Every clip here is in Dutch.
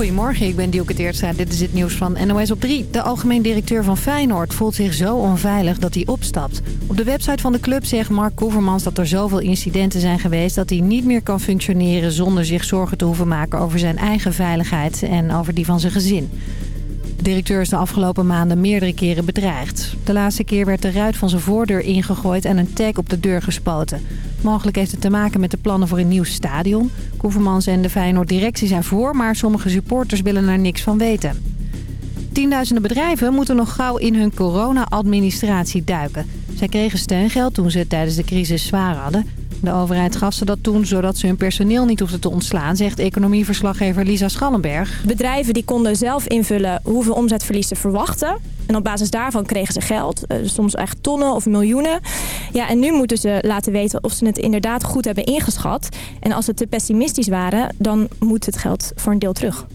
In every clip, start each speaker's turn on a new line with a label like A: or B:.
A: Goedemorgen, ik ben Dielke Teertstra. Dit is het nieuws van NOS op 3. De algemeen directeur van Feyenoord voelt zich zo onveilig dat hij opstapt. Op de website van de club zegt Mark Koevermans dat er zoveel incidenten zijn geweest... dat hij niet meer kan functioneren zonder zich zorgen te hoeven maken over zijn eigen veiligheid en over die van zijn gezin. De directeur is de afgelopen maanden meerdere keren bedreigd. De laatste keer werd de ruit van zijn voordeur ingegooid en een tag op de deur gespoten. Mogelijk heeft het te maken met de plannen voor een nieuw stadion. Koevermans en de Feyenoord-directie zijn voor, maar sommige supporters willen er niks van weten. Tienduizenden bedrijven moeten nog gauw in hun corona-administratie duiken. Zij kregen steungeld toen ze het tijdens de crisis zwaar hadden. De overheid gaf ze dat toen zodat ze hun personeel niet hoefden te ontslaan, zegt economieverslaggever Lisa Schallenberg.
B: Bedrijven die konden zelf invullen hoeveel omzetverlies ze verwachten. En op basis daarvan kregen ze geld, eh, soms echt tonnen of miljoenen. Ja, en nu moeten ze laten weten of ze het inderdaad goed hebben ingeschat. En als ze te pessimistisch waren, dan moet het geld voor een deel terug.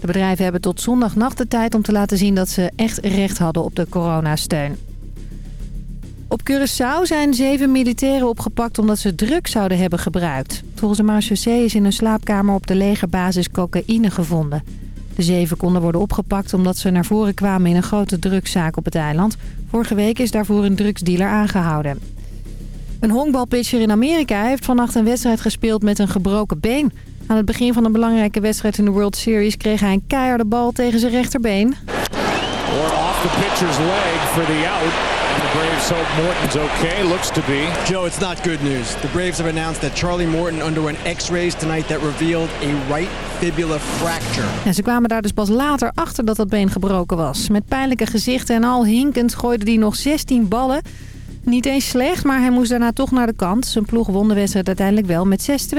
A: De bedrijven hebben tot zondagnacht de tijd om te laten zien dat ze echt recht hadden op de coronasteun. Op Curaçao zijn zeven militairen opgepakt omdat ze drugs zouden hebben gebruikt. Volgens de marechaussee is in een slaapkamer op de legerbasis cocaïne gevonden. De zeven konden worden opgepakt omdat ze naar voren kwamen in een grote drugszaak op het eiland. Vorige week is daarvoor een drugsdealer aangehouden. Een honkbalpitcher in Amerika heeft vannacht een wedstrijd gespeeld met een gebroken been. Aan het begin van een belangrijke wedstrijd in de World Series kreeg hij een keiharde bal tegen zijn rechterbeen.
C: Pitcher's leg. Braves hope Morton's okay. Looks to be.
D: Joe, it's not good news. The Braves have announced that Charlie Morton underwent x-rays tonight that revealed a right fibula fracture.
A: Ja, ze kwamen daar dus pas later achter dat dat been gebroken was. Met pijnlijke gezichten en al hinkend gooide hij nog 16 ballen. Niet eens slecht, maar hij moest daarna toch naar de kant. Zijn ploeg won de wedstrijd uiteindelijk wel met 6-2.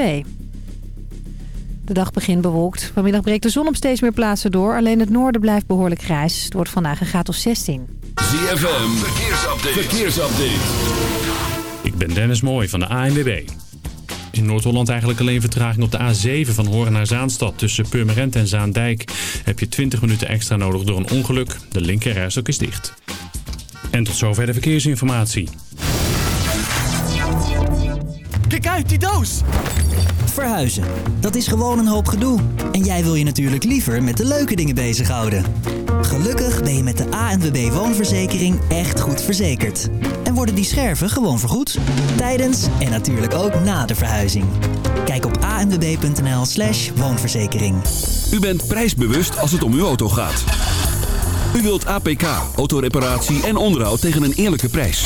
A: De dag begint bewolkt. Vanmiddag breekt de zon op steeds meer plaatsen door. Alleen het noorden blijft behoorlijk grijs. Het wordt vandaag een graad of 16.
E: ZFM, verkeersupdate. verkeersupdate.
F: Ik ben Dennis Mooij van de ANWB. In Noord-Holland eigenlijk alleen vertraging op de A7 van Horen naar Zaanstad. Tussen Purmerend en Zaandijk heb je 20 minuten extra nodig door een ongeluk. De linkerrijstok is dicht. En tot zover de verkeersinformatie.
G: Kijk uit, die doos!
H: Verhuizen. Dat is gewoon een hoop gedoe. En jij wil je natuurlijk liever met de leuke dingen bezighouden. Gelukkig ben je met de ANWB Woonverzekering echt goed verzekerd. En worden die scherven gewoon vergoed. Tijdens en natuurlijk ook na de verhuizing. Kijk op anwb.nl slash woonverzekering.
E: U bent prijsbewust als het om uw auto gaat. U wilt APK, autoreparatie en onderhoud tegen een eerlijke prijs.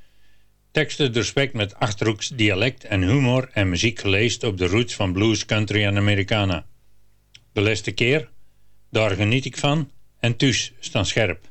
I: Teksten doorspekt met Achterhoeks dialect en humor en muziek geleest op de roots van blues, country en Americana. De laatste keer, daar geniet ik van en thuis staan scherp.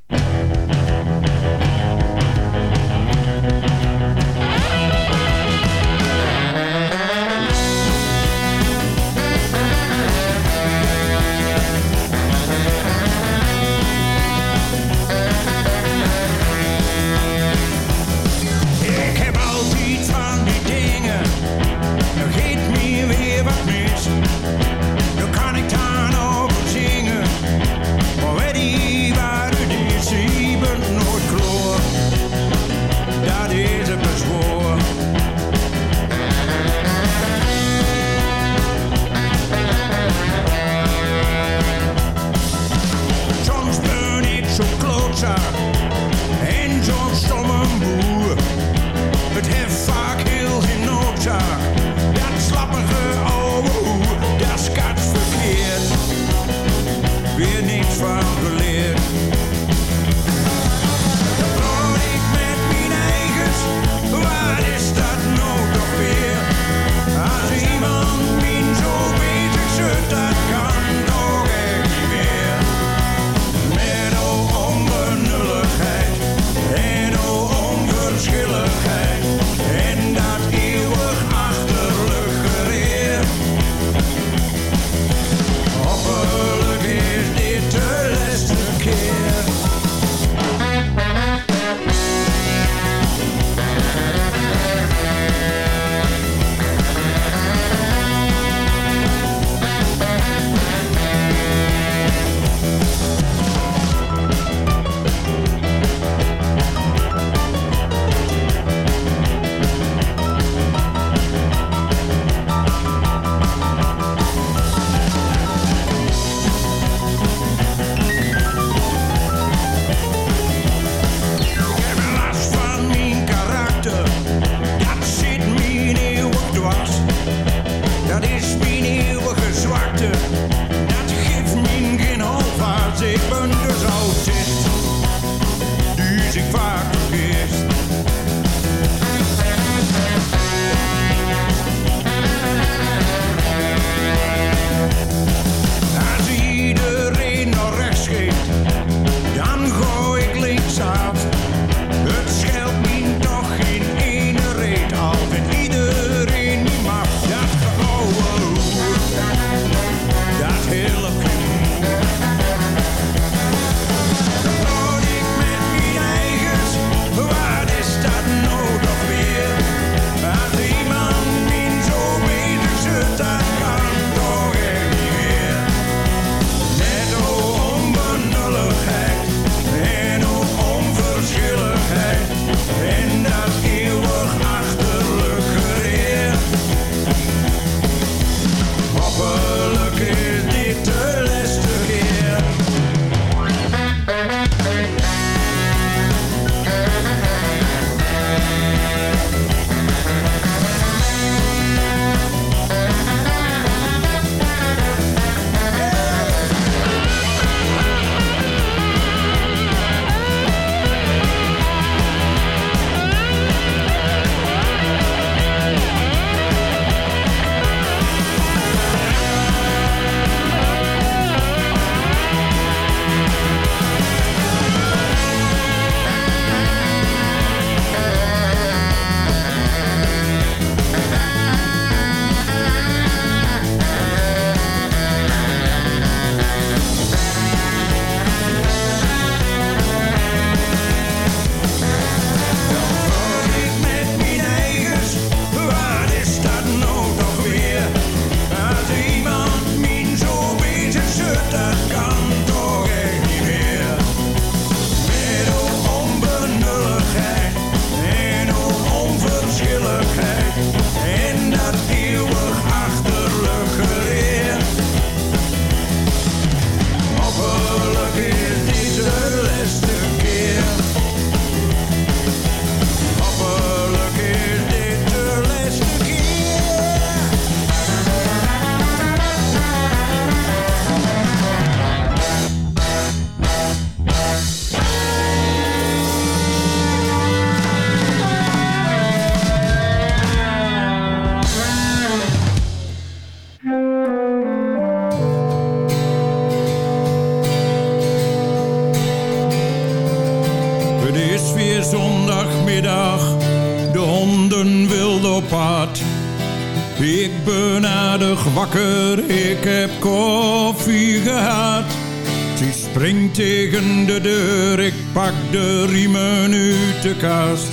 J: Ik
K: pak de riemen uit de kast.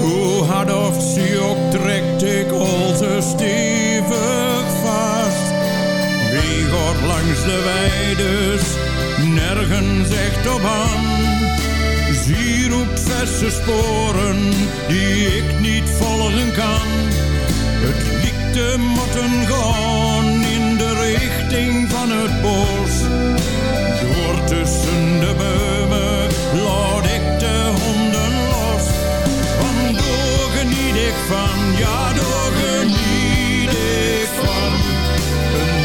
K: Hoe hard of ze ook trekt, ik ze stevig vast. Wie gaat langs de weides, nergens echt op aan. Zie roept verse sporen, die ik niet volgen kan. Het liep te motten gaan in de richting van het bos. Door tussen de bomen van, ja daar geniet ik van.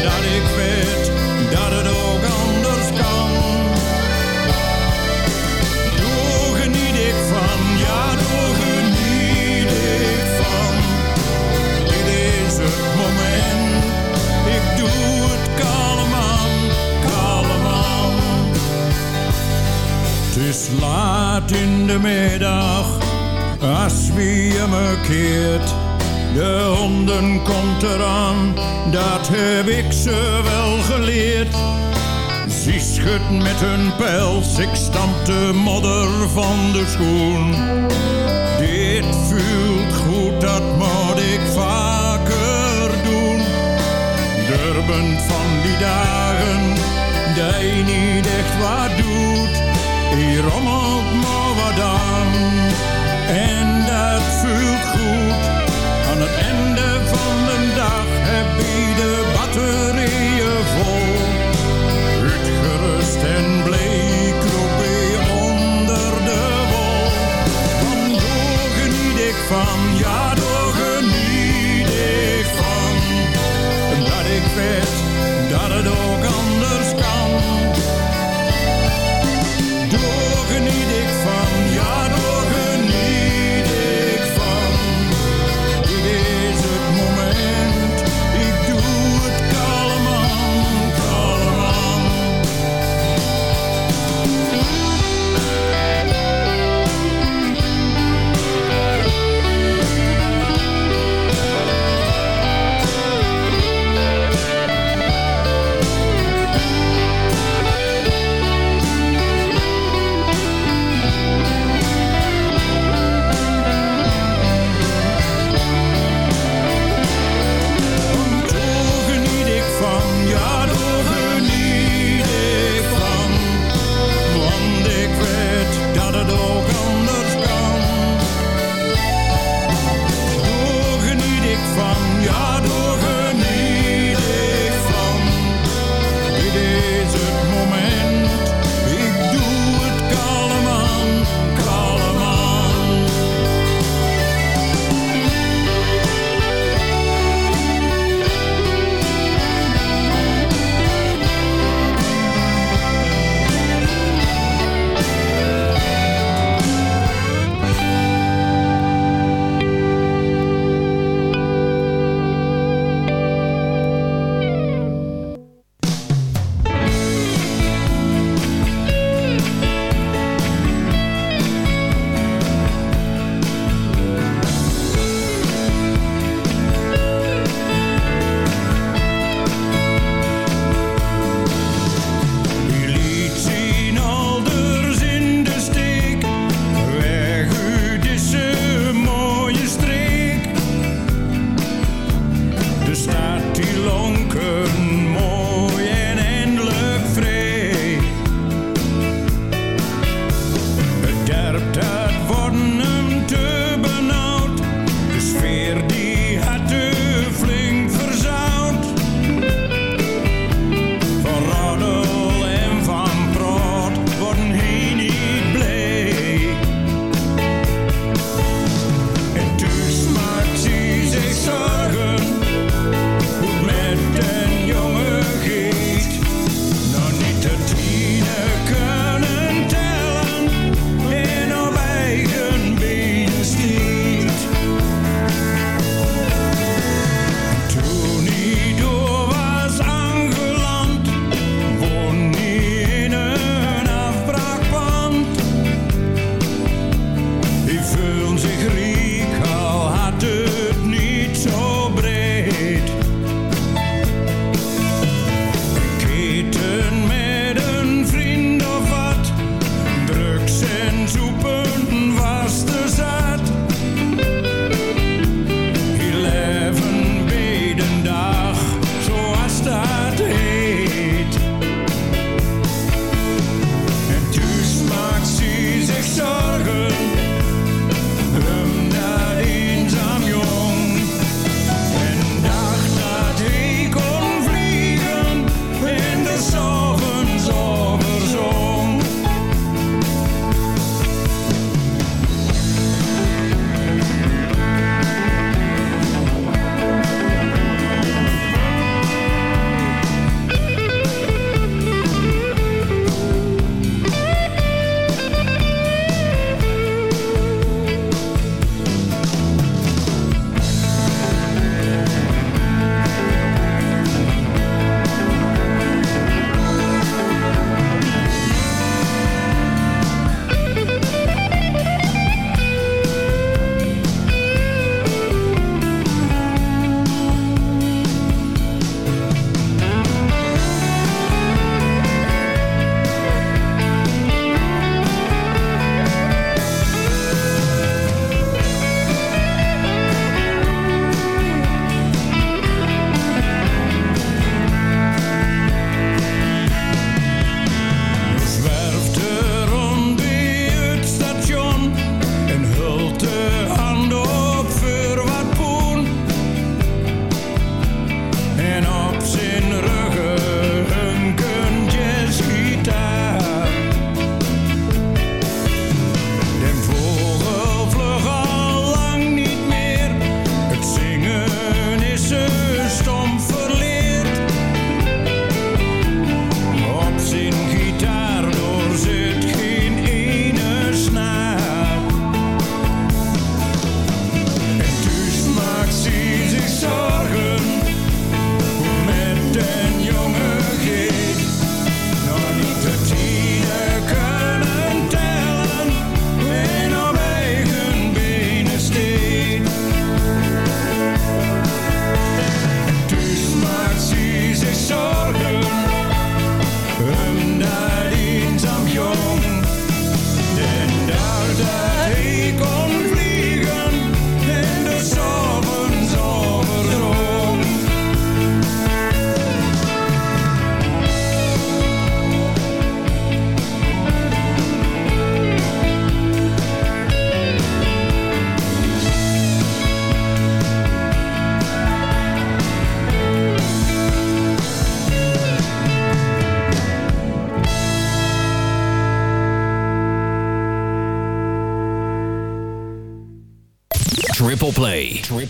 K: Dat ik weet dat het ook anders kan. Daar geniet ik van, ja daar geniet ik van. Dit is het moment, ik doe het kalm aan, kalm aan. Het is laat in de middag, als wie me keert. De honden komt eraan, dat heb ik ze wel geleerd. Ze schudt met hun pels, ik stamp de modder van de schoen. Dit voelt goed, dat moet ik vaker doen. Er bent van die dagen, je niet echt wat doet. Hier rommelt maar wat aan, en dat voelt goed. Aan het einde van de dag heb je de batterieën vol. Uitgerust en bleek kroop je onder de wol. Daar geniet ik van, ja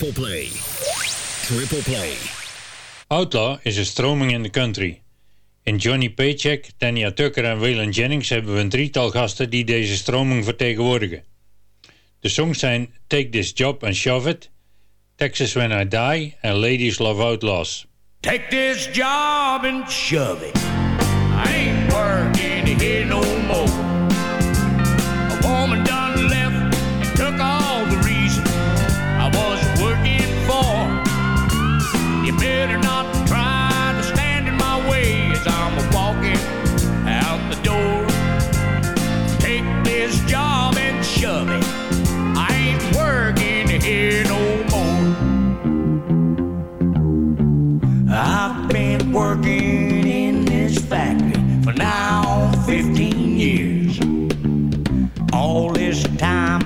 L: Triple Play. Triple Play.
I: Outlaw is een stroming in de country. In Johnny Paycheck, Tanya Tucker en Waylon Jennings hebben we een drietal gasten die deze stroming vertegenwoordigen. De songs zijn Take This Job and Shove It, Texas When I Die en Ladies Love Outlaws.
J: Take this job and shove it. I ain't working here no more.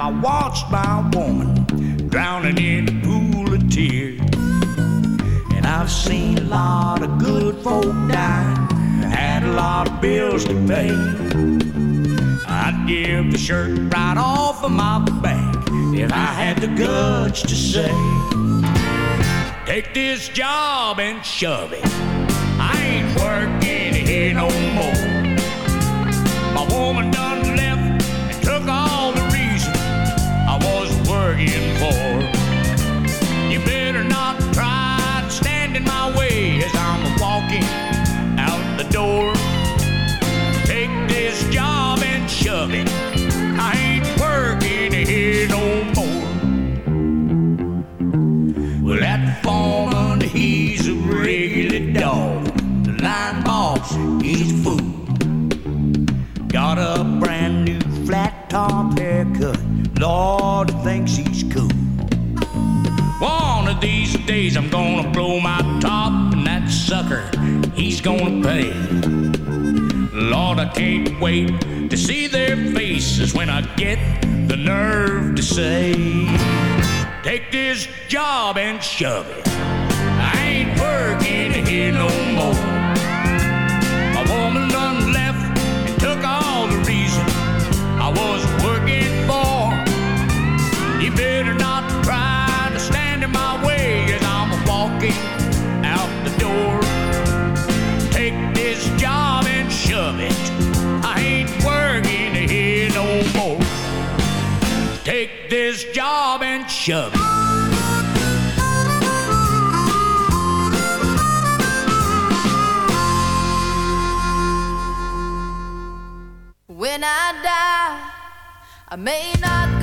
J: I watched my woman drowning in a pool of tears. And I've seen a lot of good folk die, had a lot of bills to pay. I'd give the shirt right off of my back if I had the guts to say. Take this job and shove it. I ain't working here no more. My woman done a fool. Got a brand new flat top haircut. Lord thinks he's cool. One of these days I'm gonna blow my top, and that sucker, he's gonna pay. Lord, I can't wait to see their faces when I get the nerve to say, Take this job and shove it. I ain't working here no more. Walking out the door. Take this job and shove it. I ain't working here no more. Take this job and shove it.
M: When I die, I may not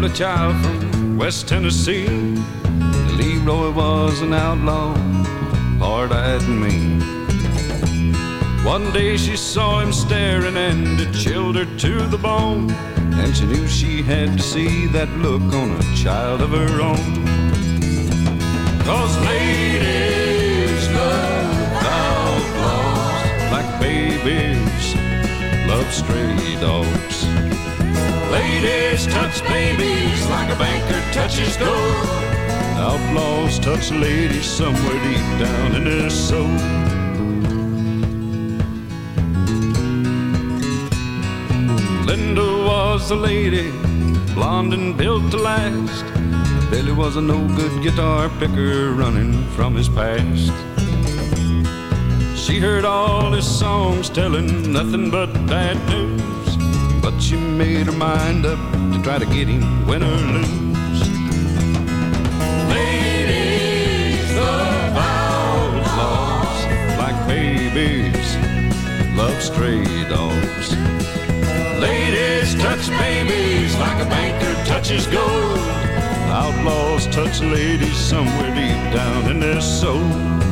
N: lovely child from West Tennessee. Leroy was an outlaw, hard-eyed and mean. One day she saw him staring and it chilled her to the bone. And she knew she had to see that look on a child of her own. Cause ladies love outlaws like babies love stray dogs. Ladies touch babies like a banker touches gold. Outlaws touch ladies somewhere deep down in their soul. Linda was a lady, blonde and built to last. Billy was a no good guitar picker running from his past. She heard all his songs telling nothing but bad news. She made her mind up to try to get him win or lose. Ladies love outlaws like babies love stray dogs. Ladies touch babies like a banker touches gold. Outlaws touch ladies somewhere deep down in their soul.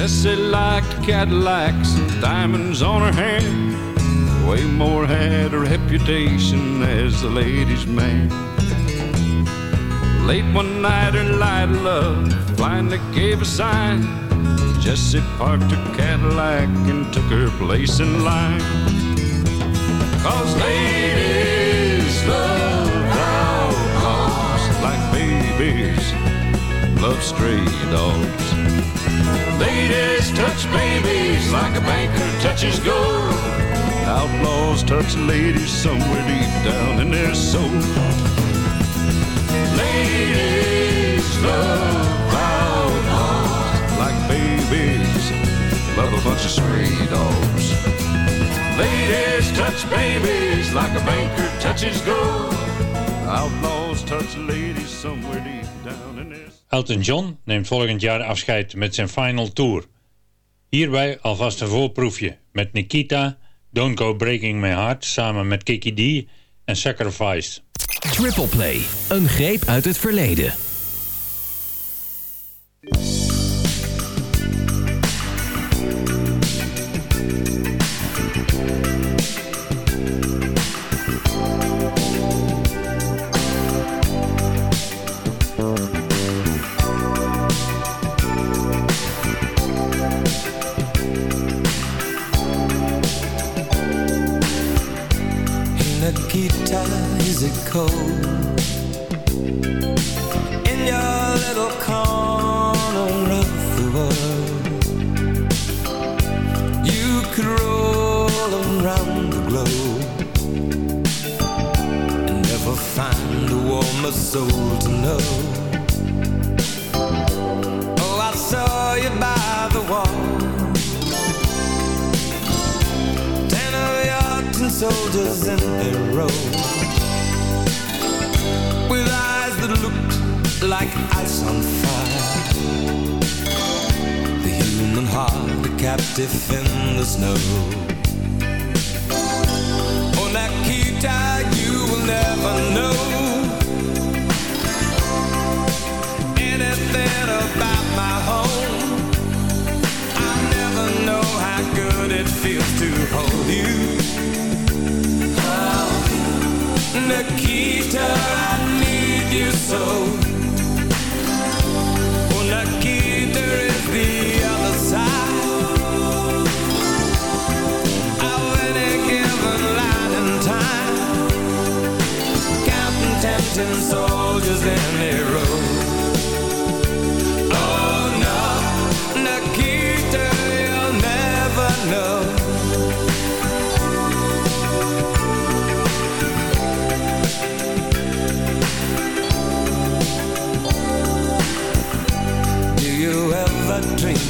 N: Jessie liked Cadillacs and diamonds on her hand. Waymore had a reputation as a ladies' man. Late one night, her light of love finally gave a sign. Jessie parked her Cadillac and took her place in line. Cause ladies love outlaws like babies love stray dogs. Ladies touch babies like a banker touches gold. Outlaws touch ladies somewhere deep down in their soul. Ladies love outlaws like babies love a bunch of stray dogs. Ladies touch babies like a banker touches gold. Outlaws touch ladies somewhere deep down
I: Elton John neemt volgend jaar afscheid met zijn final tour. Hierbij alvast een voorproefje met Nikita, Don't Go Breaking My Heart samen met Kiki D en Sacrifice.
L: Triple Play, een greep uit het verleden.
O: Is it cold in your little corner of the world? You could roll around the globe and never find a warmer soul to know. Oh, I saw you by the wall. Soldiers in a row looked like ice on fire. The human heart, a captive in the snow. Oh, Nikita, you will never know Anything about my home. I never know how good it feels to hold you. Oh, Nikita, I need you so. Nikita is the other side. Of any given time. Counting tempting soldiers in a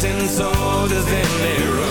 O: Tempting soldiers in their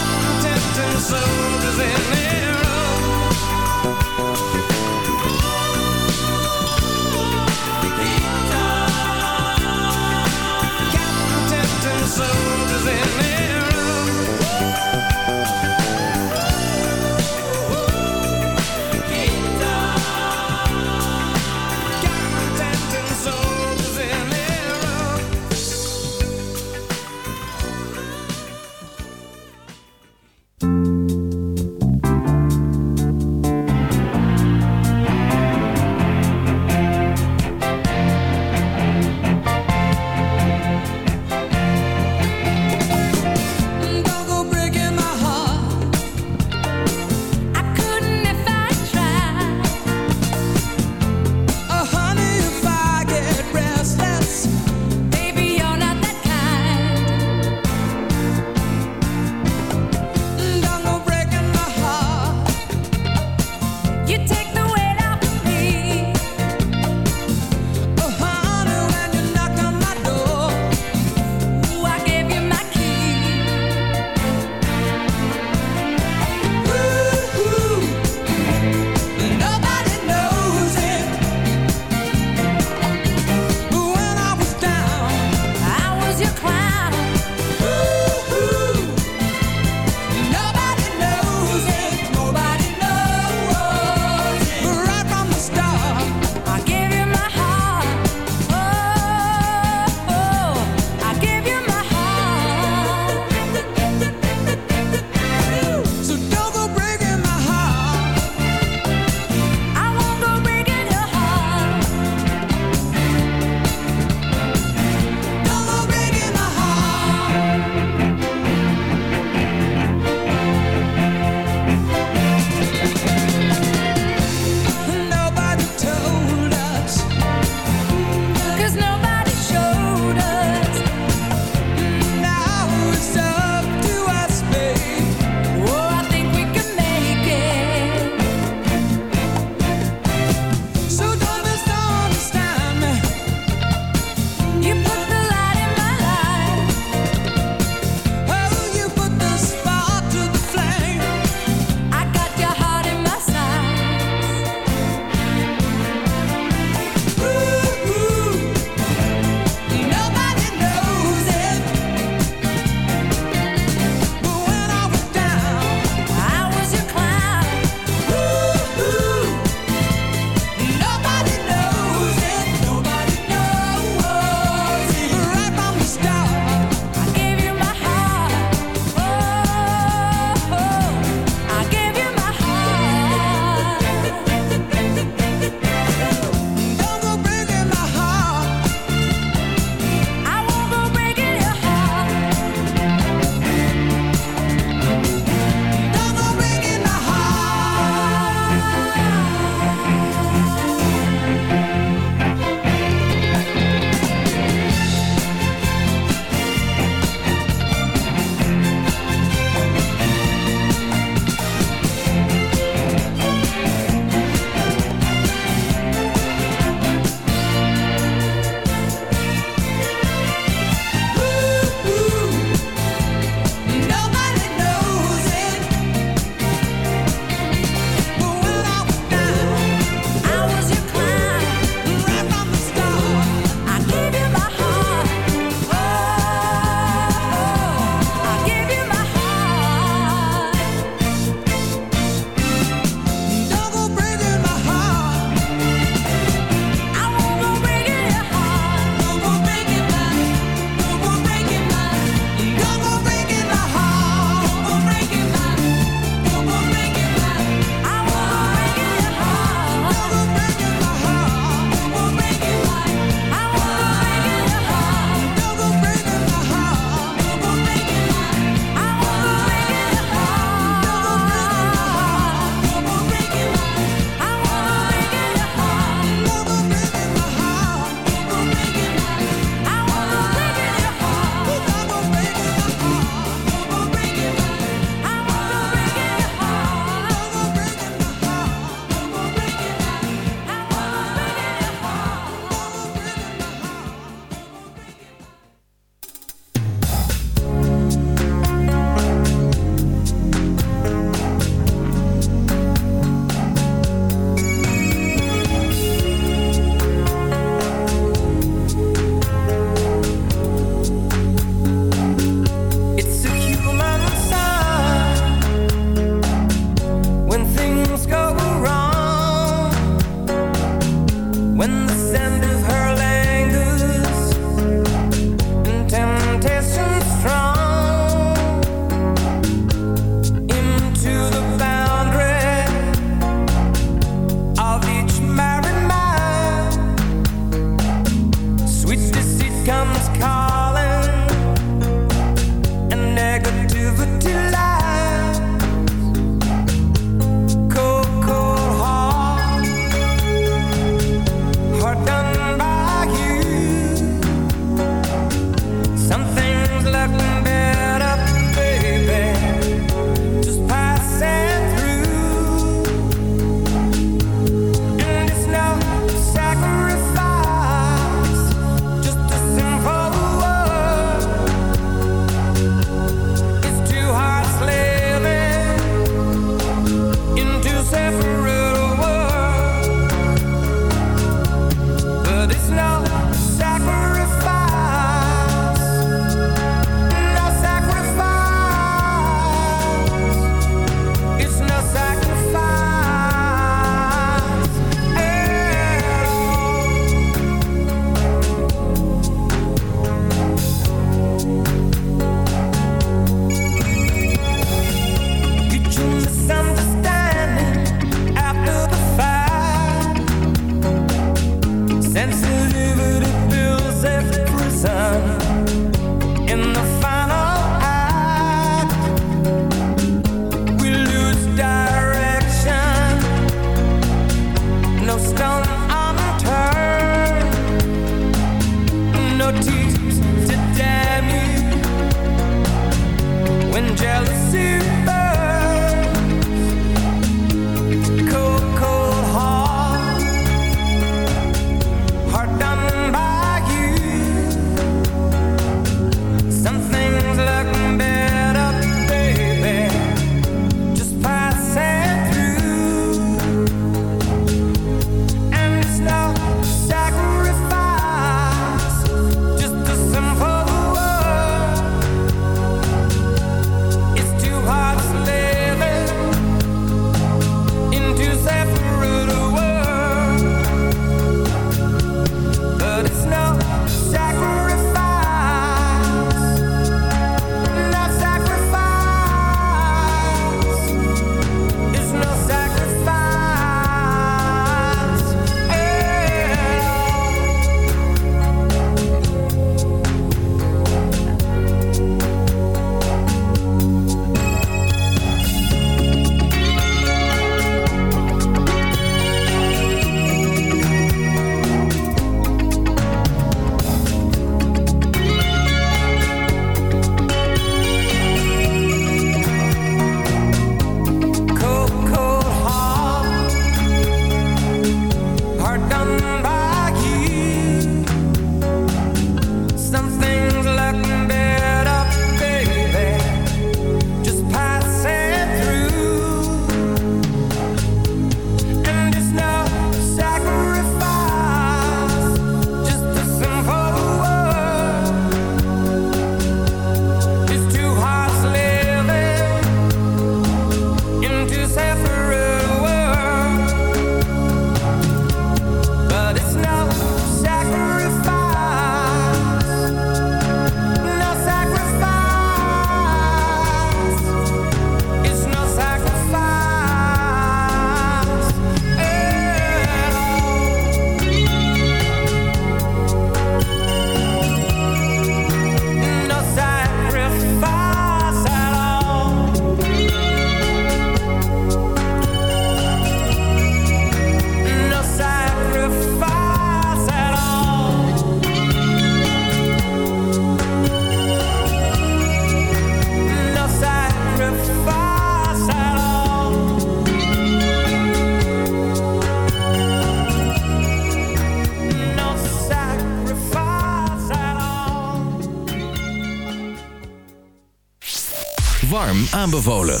L: aanbevolen.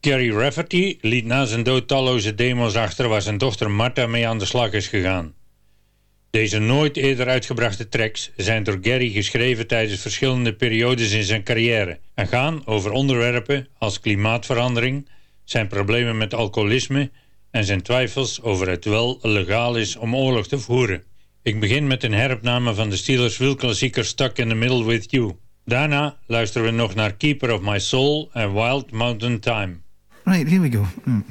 I: Gary Rafferty liet na zijn dood talloze demo's achter waar zijn dochter Martha mee aan de slag is gegaan. Deze nooit eerder uitgebrachte tracks zijn door Gary geschreven tijdens verschillende periodes in zijn carrière en gaan over onderwerpen als klimaatverandering, zijn problemen met alcoholisme en zijn twijfels over het wel legaal is om oorlog te voeren. Ik begin met een heropname van de Steelers wielklassieker Stuck in the Middle with You. Daarna luisteren we nog naar Keeper of My Soul en Wild Mountain Time.
P: Right, here we go. Mm.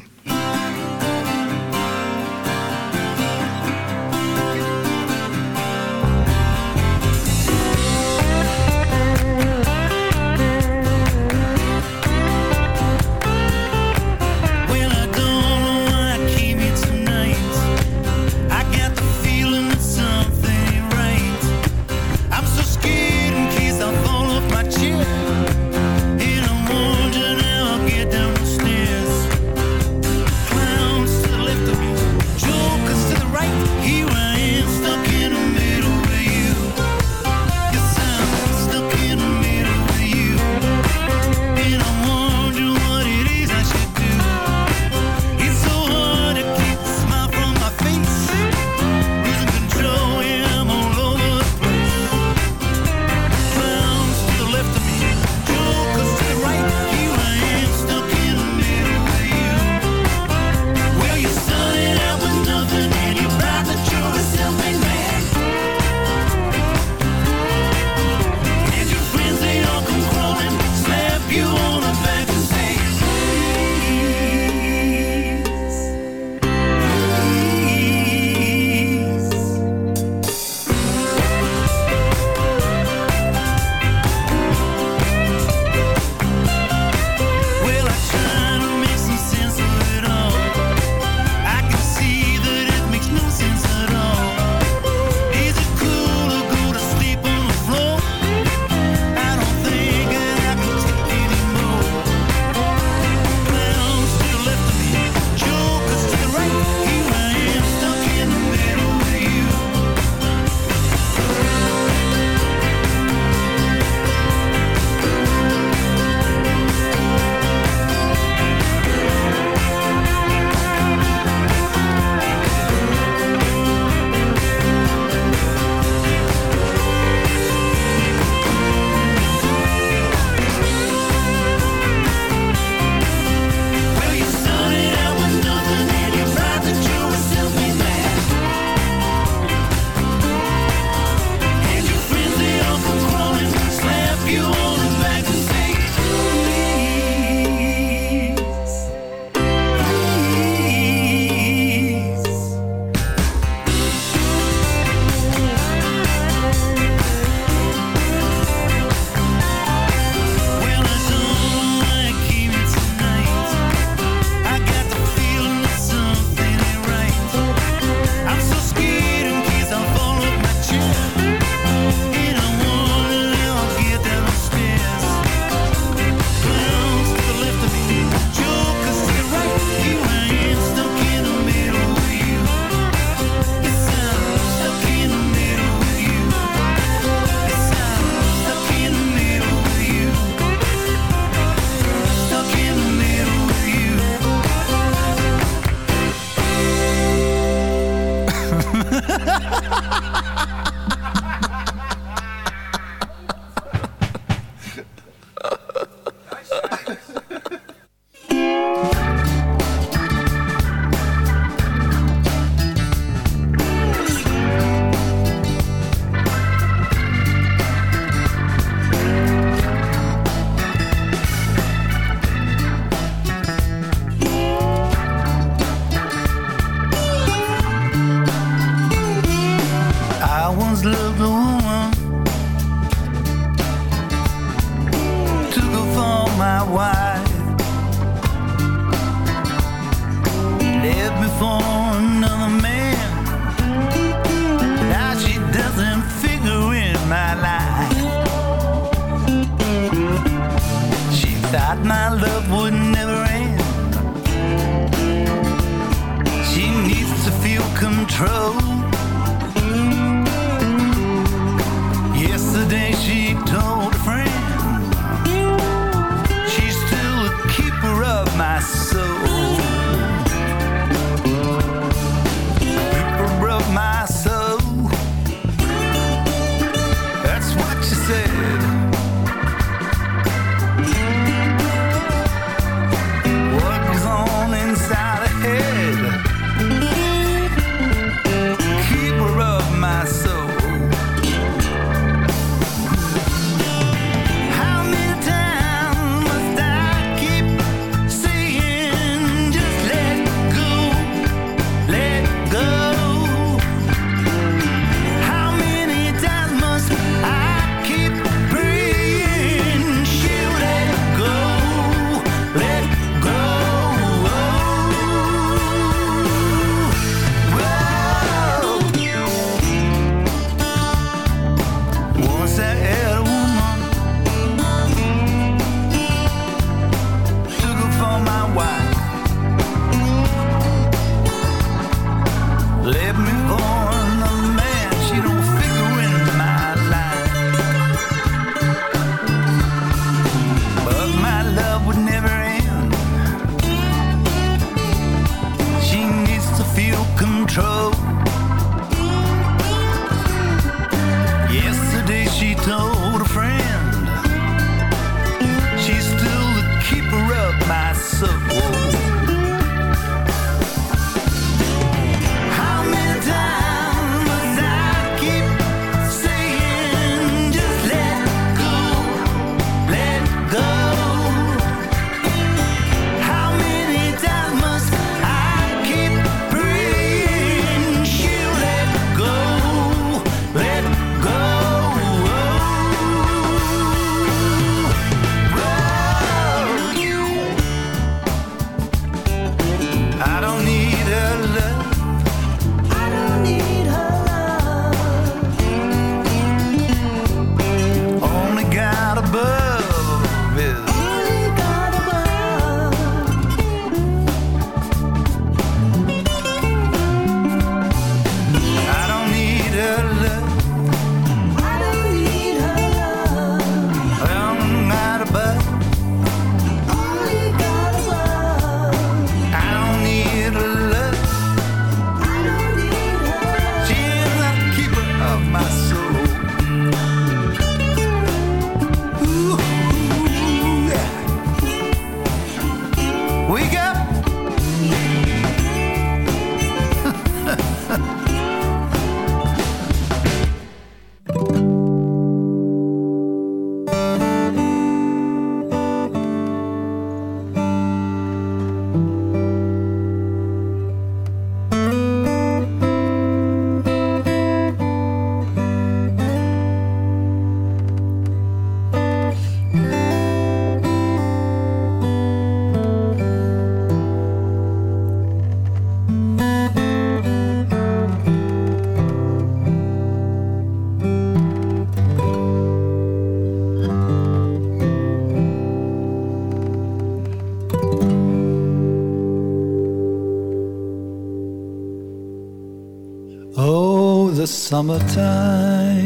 K: Summertime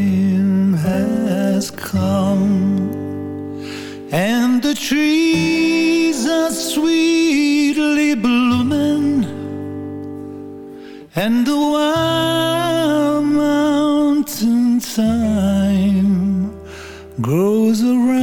K: has come, and the trees are sweetly blooming, and the wild mountain thyme grows around.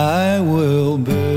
K: I will be.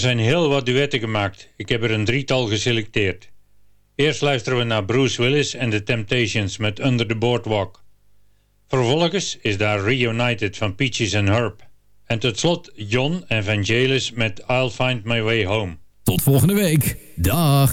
I: Er zijn heel wat duetten gemaakt. Ik heb er een drietal geselecteerd. Eerst luisteren we naar Bruce Willis en The Temptations met Under the Boardwalk. Vervolgens is daar Reunited van Peaches and Herb. En tot slot John en Vangelis met I'll Find My Way Home.
L: Tot volgende week. Dag.